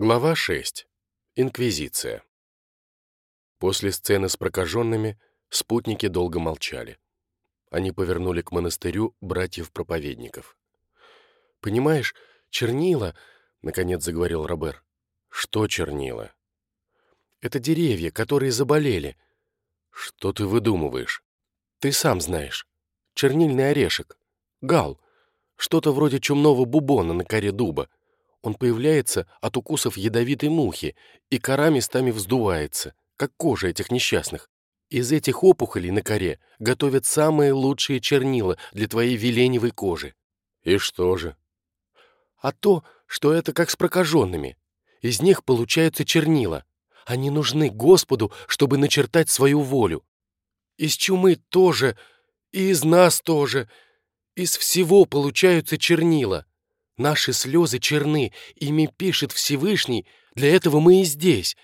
Глава 6. Инквизиция. После сцены с прокаженными спутники долго молчали. Они повернули к монастырю братьев-проповедников. «Понимаешь, чернила...» — наконец заговорил Робер. «Что чернила?» «Это деревья, которые заболели». «Что ты выдумываешь?» «Ты сам знаешь. Чернильный орешек. Гал. Что-то вроде чумного бубона на коре дуба. Он появляется от укусов ядовитой мухи, и кора местами вздувается, как кожа этих несчастных. Из этих опухолей на коре готовят самые лучшие чернила для твоей веленевой кожи. И что же? А то, что это как с прокаженными. Из них получаются чернила. Они нужны Господу, чтобы начертать свою волю. Из чумы тоже, и из нас тоже. Из всего получаются чернила. Наши слезы черны, ими пишет Всевышний, для этого мы и здесь».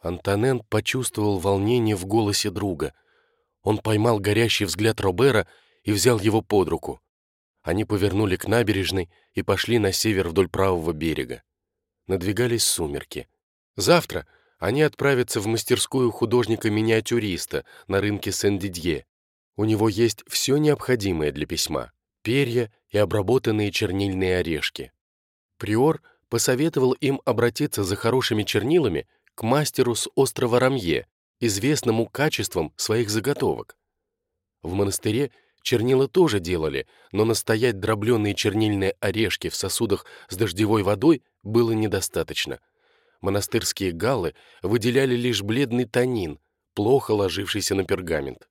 Антонен почувствовал волнение в голосе друга. Он поймал горящий взгляд Робера и взял его под руку. Они повернули к набережной и пошли на север вдоль правого берега. Надвигались сумерки. Завтра они отправятся в мастерскую художника-миниатюриста на рынке Сен-Дидье. У него есть все необходимое для письма перья и обработанные чернильные орешки. Приор посоветовал им обратиться за хорошими чернилами к мастеру с острова Рамье, известному качеством своих заготовок. В монастыре чернила тоже делали, но настоять дробленые чернильные орешки в сосудах с дождевой водой было недостаточно. Монастырские галлы выделяли лишь бледный танин, плохо ложившийся на пергамент.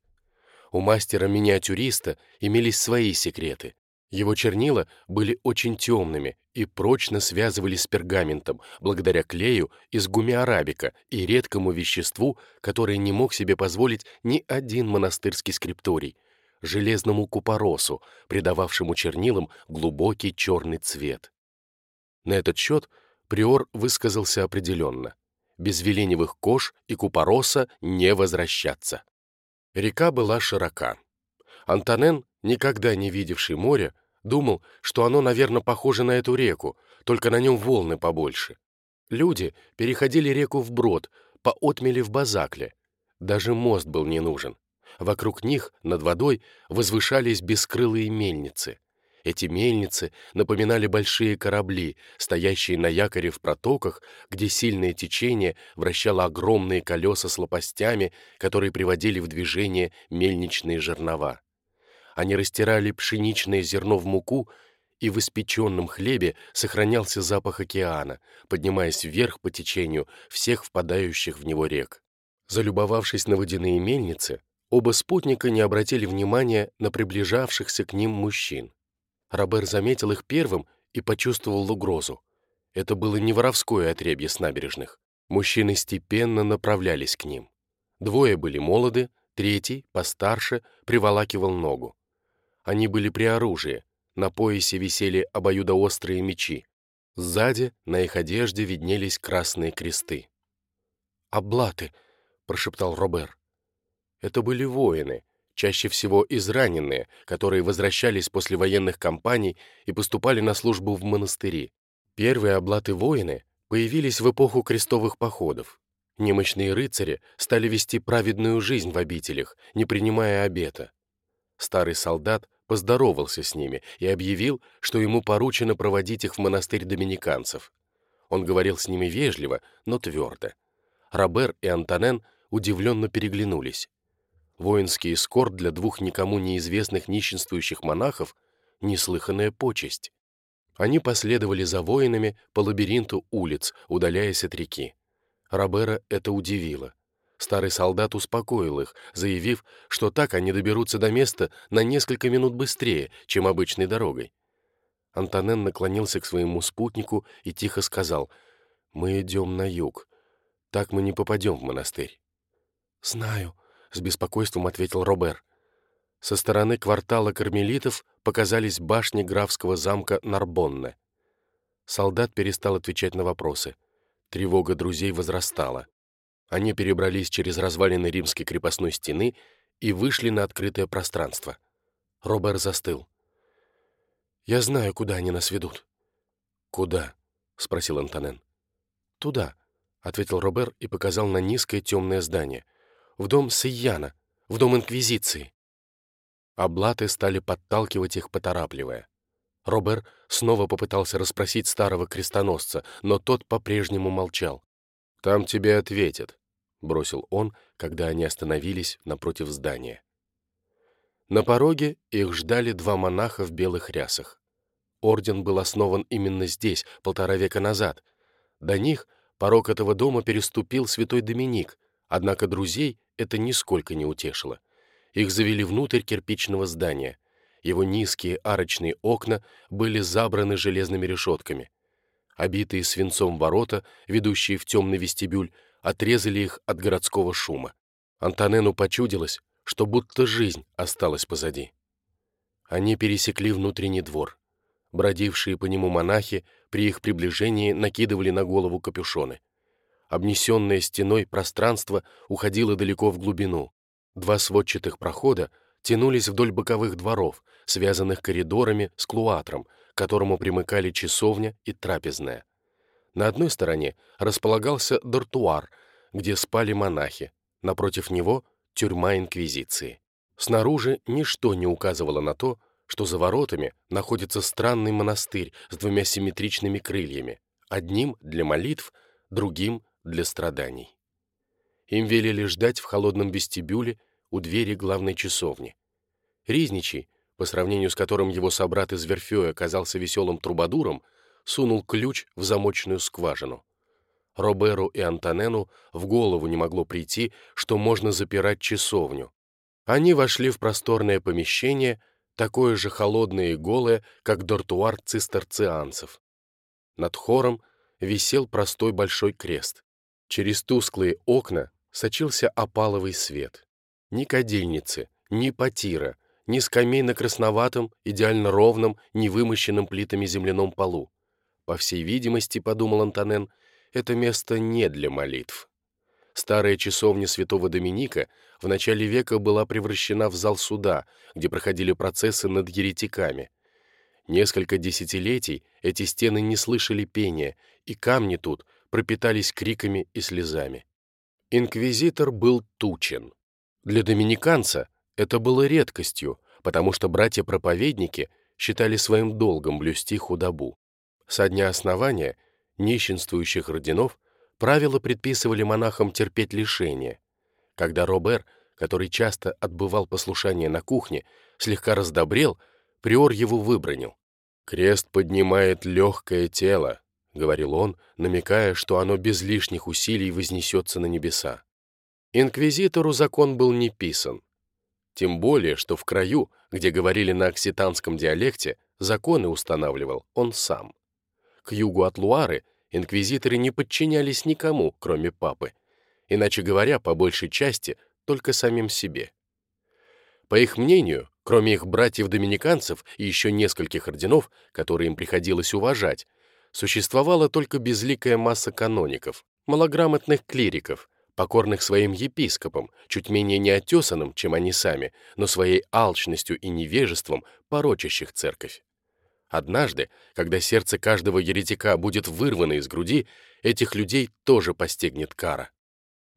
У мастера-миниатюриста имелись свои секреты. Его чернила были очень темными и прочно связывались с пергаментом, благодаря клею из гумиарабика и редкому веществу, которое не мог себе позволить ни один монастырский скрипторий — железному купоросу, придававшему чернилам глубокий черный цвет. На этот счет приор высказался определенно. Без веленевых кож и купороса не возвращаться. Река была широка. Антонен, никогда не видевший моря, думал, что оно, наверное, похоже на эту реку, только на нем волны побольше. Люди переходили реку вброд, по отмели в Базакле. Даже мост был не нужен. Вокруг них, над водой, возвышались бескрылые мельницы. Эти мельницы напоминали большие корабли, стоящие на якоре в протоках, где сильное течение вращало огромные колеса с лопастями, которые приводили в движение мельничные жернова. Они растирали пшеничное зерно в муку, и в испеченном хлебе сохранялся запах океана, поднимаясь вверх по течению всех впадающих в него рек. Залюбовавшись на водяные мельницы, оба спутника не обратили внимания на приближавшихся к ним мужчин. Робер заметил их первым и почувствовал угрозу. Это было не воровское отребье с набережных. Мужчины степенно направлялись к ним. Двое были молоды, третий, постарше, приволакивал ногу. Они были при оружии, на поясе висели обоюдоострые мечи. Сзади на их одежде виднелись красные кресты. «Облаты!» — прошептал Робер. Это были воины, чаще всего израненные, которые возвращались после военных кампаний и поступали на службу в монастыри. Первые облаты-воины появились в эпоху крестовых походов. Немощные рыцари стали вести праведную жизнь в обителях, не принимая обета. Старый солдат поздоровался с ними и объявил, что ему поручено проводить их в монастырь доминиканцев. Он говорил с ними вежливо, но твердо. Робер и Антонен удивленно переглянулись. Воинский эскорт для двух никому неизвестных нищенствующих монахов — неслыханная почесть. Они последовали за воинами по лабиринту улиц, удаляясь от реки. Робера это удивило. Старый солдат успокоил их, заявив, что так они доберутся до места на несколько минут быстрее, чем обычной дорогой. Антонен наклонился к своему спутнику и тихо сказал, «Мы идем на юг. Так мы не попадем в монастырь». «Знаю», — с беспокойством ответил Робер. Со стороны квартала кармелитов показались башни графского замка Нарбонне. Солдат перестал отвечать на вопросы. Тревога друзей возрастала. Они перебрались через развалины римской крепостной стены и вышли на открытое пространство. Робер застыл. «Я знаю, куда они нас ведут». «Куда?» — спросил Антонен. «Туда», — ответил Робер и показал на низкое темное здание. «В дом Сейяна, в дом Инквизиции». Облаты стали подталкивать их, поторапливая. Робер снова попытался расспросить старого крестоносца, но тот по-прежнему молчал. «Там тебе ответят», — бросил он, когда они остановились напротив здания. На пороге их ждали два монаха в белых рясах. Орден был основан именно здесь, полтора века назад. До них порог этого дома переступил святой Доминик, однако друзей это нисколько не утешило. Их завели внутрь кирпичного здания. Его низкие арочные окна были забраны железными решетками. Обитые свинцом ворота, ведущие в темный вестибюль, отрезали их от городского шума. Антонену почудилось, что будто жизнь осталась позади. Они пересекли внутренний двор. Бродившие по нему монахи при их приближении накидывали на голову капюшоны. Обнесенное стеной пространство уходило далеко в глубину. Два сводчатых прохода тянулись вдоль боковых дворов, связанных коридорами с клуатром, к которому примыкали часовня и трапезная. На одной стороне располагался дортуар, где спали монахи, напротив него — тюрьма Инквизиции. Снаружи ничто не указывало на то, что за воротами находится странный монастырь с двумя симметричными крыльями, одним для молитв, другим для страданий. Им велели ждать в холодном вестибюле у двери главной часовни. Ризничий, по сравнению с которым его собрат из Верфея оказался веселым трубадуром, сунул ключ в замочную скважину. Роберу и Антонену в голову не могло прийти, что можно запирать часовню. Они вошли в просторное помещение, такое же холодное и голое, как дортуар цистерцианцев. Над хором висел простой большой крест. Через тусклые окна сочился опаловый свет. Ни кадильницы, ни потира, ни скамей на красноватом, идеально ровном, невымощенном плитами земляном полу. По всей видимости, подумал Антонен, это место не для молитв. Старая часовня святого Доминика в начале века была превращена в зал суда, где проходили процессы над еретиками. Несколько десятилетий эти стены не слышали пения, и камни тут пропитались криками и слезами. Инквизитор был тучен. Для доминиканца это было редкостью, потому что братья-проповедники считали своим долгом блюсти худобу. Со дня основания нищенствующих родинов Правила предписывали монахам терпеть лишения. Когда Робер, который часто отбывал послушание на кухне, слегка раздобрел, приор его выбронил. «Крест поднимает легкое тело», — говорил он, намекая, что оно без лишних усилий вознесется на небеса. Инквизитору закон был не писан. Тем более, что в краю, где говорили на окситанском диалекте, законы устанавливал он сам. К югу от Луары инквизиторы не подчинялись никому, кроме папы, иначе говоря, по большей части, только самим себе. По их мнению, кроме их братьев-доминиканцев и еще нескольких орденов, которые им приходилось уважать, существовала только безликая масса каноников, малограмотных клириков, покорных своим епископам, чуть менее неотесанным, чем они сами, но своей алчностью и невежеством порочащих церковь. Однажды, когда сердце каждого еретика будет вырвано из груди, этих людей тоже постигнет кара.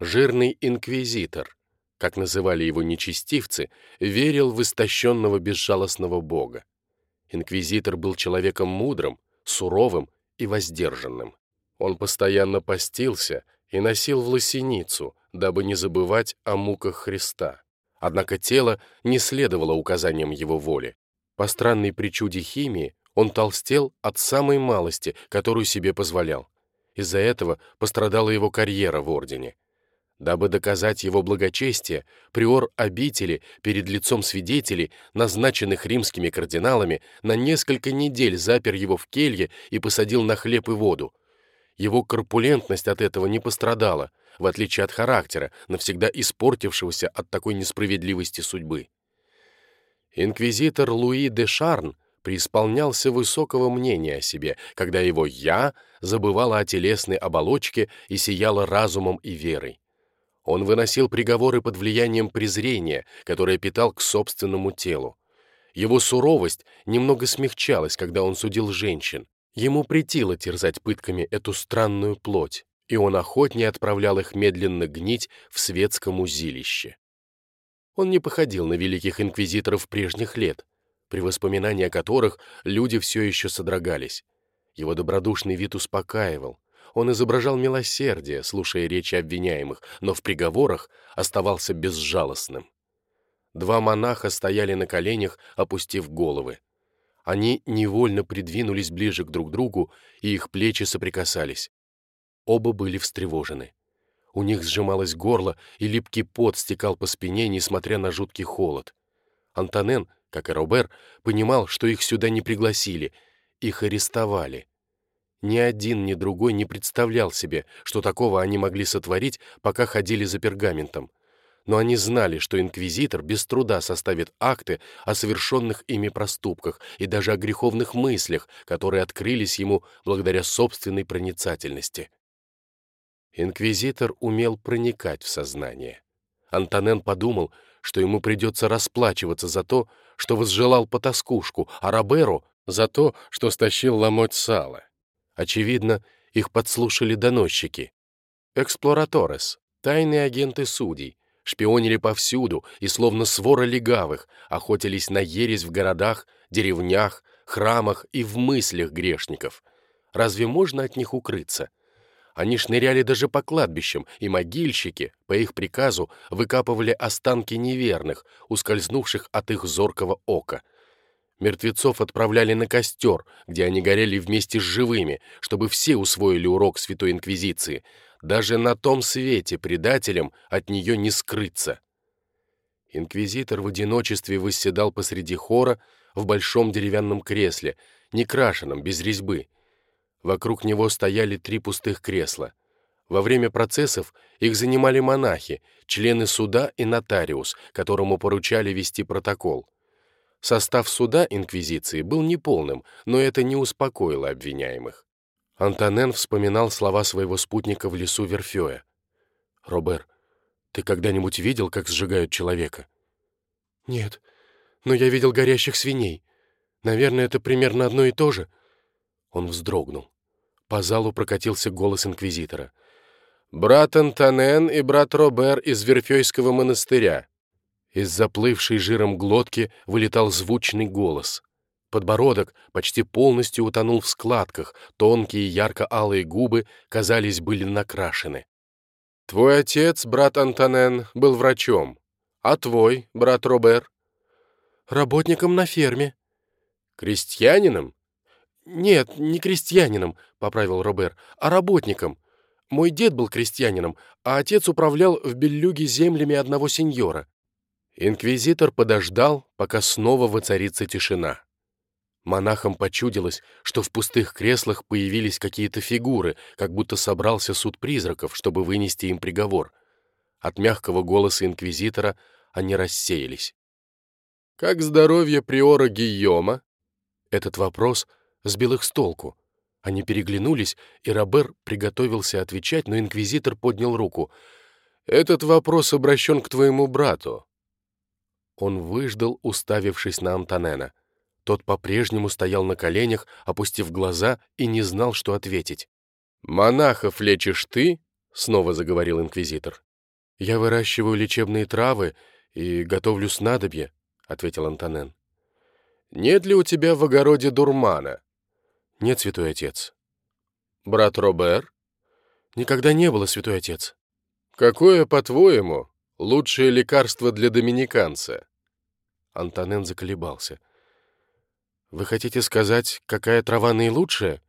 Жирный инквизитор, как называли его нечестивцы, верил в истощенного безжалостного бога. Инквизитор был человеком мудрым, суровым и воздержанным. Он постоянно постился и носил в лосиницу, дабы не забывать о муках Христа. Однако тело не следовало указаниям его воли. По странной причуде химии он толстел от самой малости, которую себе позволял. Из-за этого пострадала его карьера в ордене. Дабы доказать его благочестие, приор обители перед лицом свидетелей, назначенных римскими кардиналами, на несколько недель запер его в келье и посадил на хлеб и воду. Его корпулентность от этого не пострадала, в отличие от характера, навсегда испортившегося от такой несправедливости судьбы. Инквизитор Луи де Шарн преисполнялся высокого мнения о себе, когда его «я» забывало о телесной оболочке и сияло разумом и верой. Он выносил приговоры под влиянием презрения, которое питал к собственному телу. Его суровость немного смягчалась, когда он судил женщин. Ему претило терзать пытками эту странную плоть, и он охотнее отправлял их медленно гнить в светском узилище. Он не походил на великих инквизиторов прежних лет, при воспоминании о которых люди все еще содрогались. Его добродушный вид успокаивал. Он изображал милосердие, слушая речи обвиняемых, но в приговорах оставался безжалостным. Два монаха стояли на коленях, опустив головы. Они невольно придвинулись ближе к друг другу, и их плечи соприкасались. Оба были встревожены. У них сжималось горло, и липкий пот стекал по спине, несмотря на жуткий холод. Антонен, как и Робер, понимал, что их сюда не пригласили, их арестовали. Ни один, ни другой не представлял себе, что такого они могли сотворить, пока ходили за пергаментом но они знали, что инквизитор без труда составит акты о совершенных ими проступках и даже о греховных мыслях, которые открылись ему благодаря собственной проницательности. Инквизитор умел проникать в сознание. Антонен подумал, что ему придется расплачиваться за то, что возжелал потаскушку, а Роберу — за то, что стащил ломоть сала. Очевидно, их подслушали доносчики. Эксплораторес, тайные агенты судей, шпионили повсюду и, словно свора легавых, охотились на ересь в городах, деревнях, храмах и в мыслях грешников. Разве можно от них укрыться? Они шныряли даже по кладбищам, и могильщики, по их приказу, выкапывали останки неверных, ускользнувших от их зоркого ока. Мертвецов отправляли на костер, где они горели вместе с живыми, чтобы все усвоили урок Святой Инквизиции — даже на том свете предателям от нее не скрыться. Инквизитор в одиночестве восседал посреди хора в большом деревянном кресле, некрашенном, без резьбы. Вокруг него стояли три пустых кресла. Во время процессов их занимали монахи, члены суда и нотариус, которому поручали вести протокол. Состав суда Инквизиции был неполным, но это не успокоило обвиняемых. Антонен вспоминал слова своего спутника в лесу Верфея. «Робер, ты когда-нибудь видел, как сжигают человека?» «Нет, но я видел горящих свиней. Наверное, это примерно одно и то же». Он вздрогнул. По залу прокатился голос инквизитора. «Брат Антонен и брат Робер из Верфейского монастыря». Из заплывшей жиром глотки вылетал звучный голос. Подбородок почти полностью утонул в складках, тонкие ярко-алые губы, казались, были накрашены. «Твой отец, брат Антонен, был врачом, а твой, брат Робер?» «Работником на ферме». «Крестьянином?» «Нет, не крестьянином», — поправил Робер, — «а работником. Мой дед был крестьянином, а отец управлял в Беллюге землями одного сеньора». Инквизитор подождал, пока снова воцарится тишина. Монахам почудилось, что в пустых креслах появились какие-то фигуры, как будто собрался суд призраков, чтобы вынести им приговор. От мягкого голоса инквизитора они рассеялись. «Как здоровье приора Гийома?» Этот вопрос сбил их с толку. Они переглянулись, и Робер приготовился отвечать, но инквизитор поднял руку. «Этот вопрос обращен к твоему брату». Он выждал, уставившись на Антонена. Тот по-прежнему стоял на коленях, опустив глаза, и не знал, что ответить. «Монахов лечишь ты?» — снова заговорил инквизитор. «Я выращиваю лечебные травы и готовлю снадобья», — ответил Антонен. «Нет ли у тебя в огороде дурмана?» «Нет, святой отец». «Брат Робер?» «Никогда не было, святой отец». «Какое, по-твоему, лучшее лекарство для доминиканца?» Антонен заколебался — вы хотите сказать, какая трава наилучшая?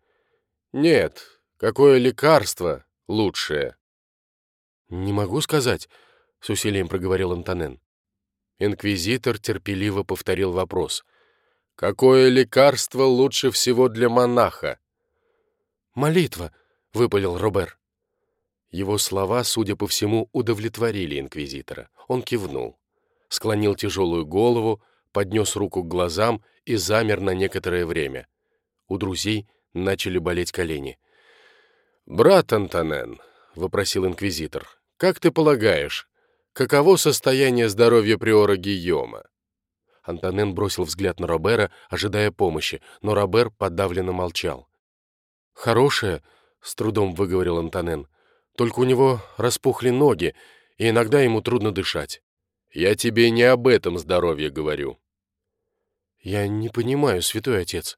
Нет, какое лекарство лучшее? Не могу сказать, с усилием проговорил Антонен. Инквизитор терпеливо повторил вопрос. Какое лекарство лучше всего для монаха? Молитва, выпалил Робер. Его слова, судя по всему, удовлетворили инквизитора. Он кивнул, склонил тяжелую голову, поднес руку к глазам и замер на некоторое время. У друзей начали болеть колени. «Брат Антонен», — вопросил инквизитор, — «как ты полагаешь, каково состояние здоровья приора Гийома?» Антонен бросил взгляд на Робера, ожидая помощи, но Робер подавленно молчал. «Хорошее», — с трудом выговорил Антонен, Только у него распухли ноги, и иногда ему трудно дышать. Я тебе не об этом здоровье говорю. Я не понимаю, святой отец.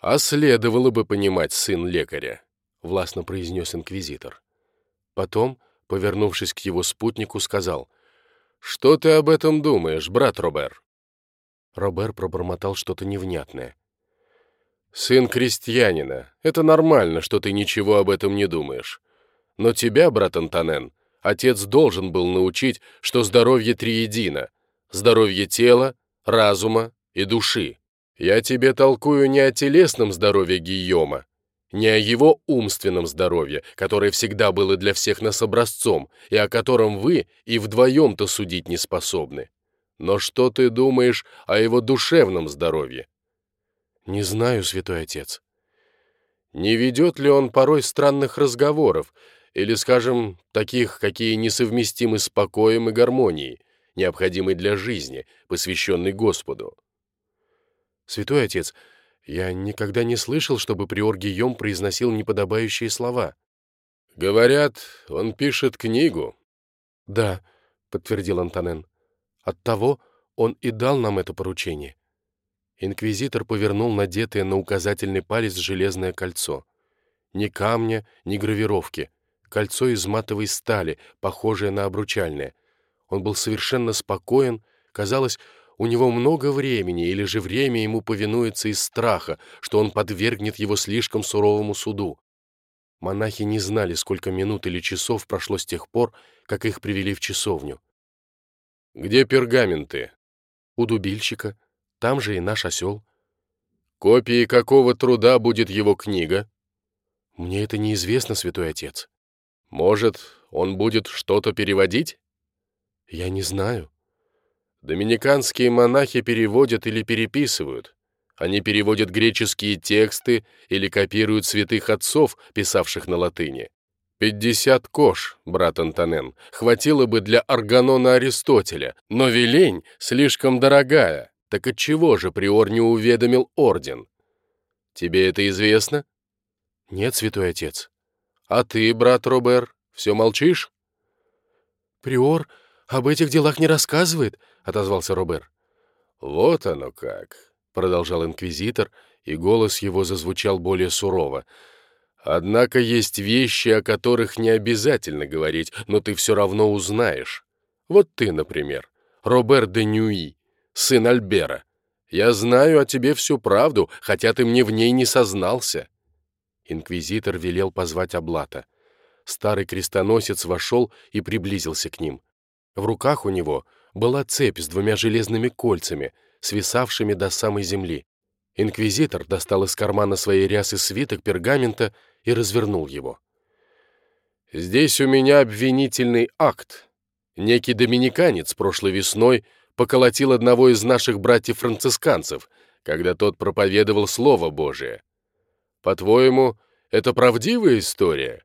А следовало бы понимать, сын лекаря, властно произнес инквизитор. Потом, повернувшись к его спутнику, сказал, «Что ты об этом думаешь, брат Робер?» Робер пробормотал что-то невнятное. «Сын крестьянина. Это нормально, что ты ничего об этом не думаешь. Но тебя, брат Антонен, отец должен был научить, что здоровье триедино. Здоровье тела, разума и души. Я тебе толкую не о телесном здоровье Гийома, не о его умственном здоровье, которое всегда было для всех нас образцом, и о котором вы и вдвоем-то судить не способны. Но что ты думаешь о его душевном здоровье? Не знаю, святой отец. Не ведет ли он порой странных разговоров, или, скажем, таких, какие несовместимы с покоем и гармонией, необходимой для жизни, посвященной Господу? Святой отец, я никогда не слышал, чтобы приор Гийом произносил неподобающие слова. Говорят, он пишет книгу. Да, подтвердил Антонен. Оттого он и дал нам это поручение. Инквизитор повернул надетое на указательный палец железное кольцо. Ни камня, ни гравировки. Кольцо из матовой стали, похожее на обручальное. Он был совершенно спокоен. Казалось, у него много времени, или же время ему повинуется из страха, что он подвергнет его слишком суровому суду. Монахи не знали, сколько минут или часов прошло с тех пор, как их привели в часовню. «Где пергаменты?» «У дубильщика. Там же и наш осел». «Копии какого труда будет его книга?» «Мне это неизвестно, святой отец». «Может, он будет что-то переводить?» «Я не знаю». «Доминиканские монахи переводят или переписывают. Они переводят греческие тексты или копируют святых отцов, писавших на латыни. Пятьдесят кош, брат Антонен, хватило бы для органона Аристотеля, но велень слишком дорогая. Так отчего же приор не уведомил орден? Тебе это известно? Нет, святой отец. А ты, брат Робер, все молчишь? Приор об этих делах не рассказывает, отозвался Робер. Вот оно как, продолжал инквизитор, и голос его зазвучал более сурово. Однако есть вещи, о которых не обязательно говорить, но ты все равно узнаешь. Вот ты, например, Робер де Ньюи, сын Альбера. Я знаю о тебе всю правду, хотя ты мне в ней не сознался». Инквизитор велел позвать Аблата. Старый крестоносец вошел и приблизился к ним. В руках у него была цепь с двумя железными кольцами, свисавшими до самой земли. Инквизитор достал из кармана своей рясы свиток пергамента и развернул его. «Здесь у меня обвинительный акт. Некий доминиканец прошлой весной поколотил одного из наших братьев-францисканцев, когда тот проповедовал Слово Божие. По-твоему, это правдивая история?»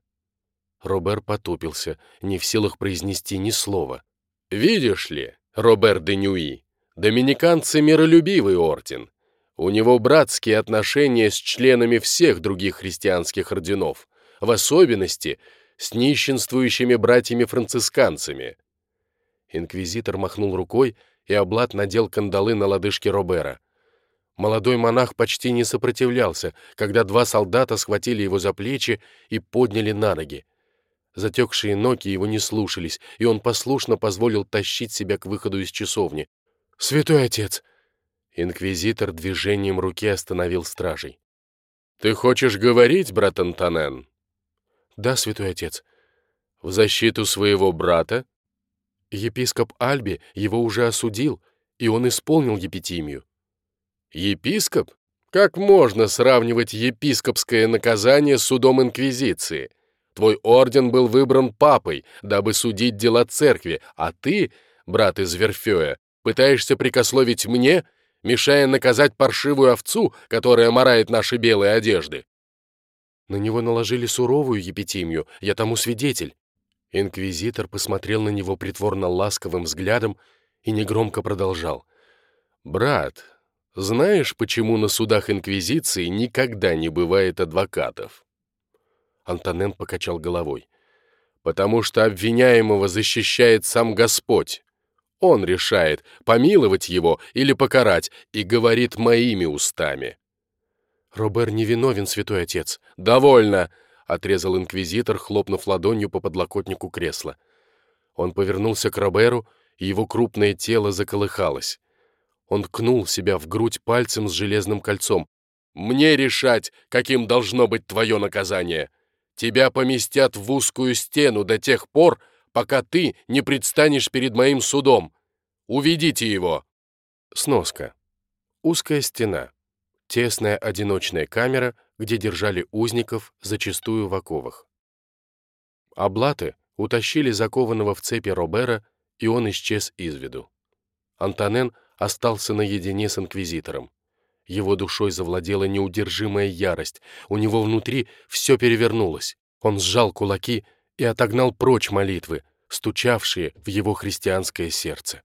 Робер потупился, не в силах произнести ни слова. «Видишь ли, Робер де Нюи, доминиканцы — миролюбивый орден. У него братские отношения с членами всех других христианских орденов, в особенности с нищенствующими братьями-францисканцами. Инквизитор махнул рукой, и Облад надел кандалы на лодыжки Робера. Молодой монах почти не сопротивлялся, когда два солдата схватили его за плечи и подняли на ноги. Затекшие ноги его не слушались, и он послушно позволил тащить себя к выходу из часовни. «Святой отец!» Инквизитор движением руки остановил стражей. «Ты хочешь говорить, брат Антонен?» «Да, святой отец». «В защиту своего брата?» Епископ Альби его уже осудил, и он исполнил епитимию. «Епископ? Как можно сравнивать епископское наказание с судом Инквизиции? Твой орден был выбран папой, дабы судить дела церкви, а ты, брат из Верфея, пытаешься прикословить мне мешая наказать паршивую овцу, которая морает наши белые одежды. На него наложили суровую епитимию, я тому свидетель. Инквизитор посмотрел на него притворно ласковым взглядом и негромко продолжал. «Брат, знаешь, почему на судах Инквизиции никогда не бывает адвокатов?» Антонен покачал головой. потому что обвиняемого защищает сам Господь. Он решает, помиловать его или покарать, и говорит моими устами. «Робер невиновен, святой отец». «Довольно!» — отрезал инквизитор, хлопнув ладонью по подлокотнику кресла. Он повернулся к Роберу, и его крупное тело заколыхалось. Он ткнул себя в грудь пальцем с железным кольцом. «Мне решать, каким должно быть твое наказание. Тебя поместят в узкую стену до тех пор, пока ты не предстанешь перед моим судом. Уведите его!» Сноска. Узкая стена. Тесная одиночная камера, где держали узников, зачастую в оковах. Облаты утащили закованного в цепи Робера, и он исчез из виду. Антонен остался наедине с инквизитором. Его душой завладела неудержимая ярость, у него внутри все перевернулось. Он сжал кулаки и отогнал прочь молитвы, стучавшие в его христианское сердце.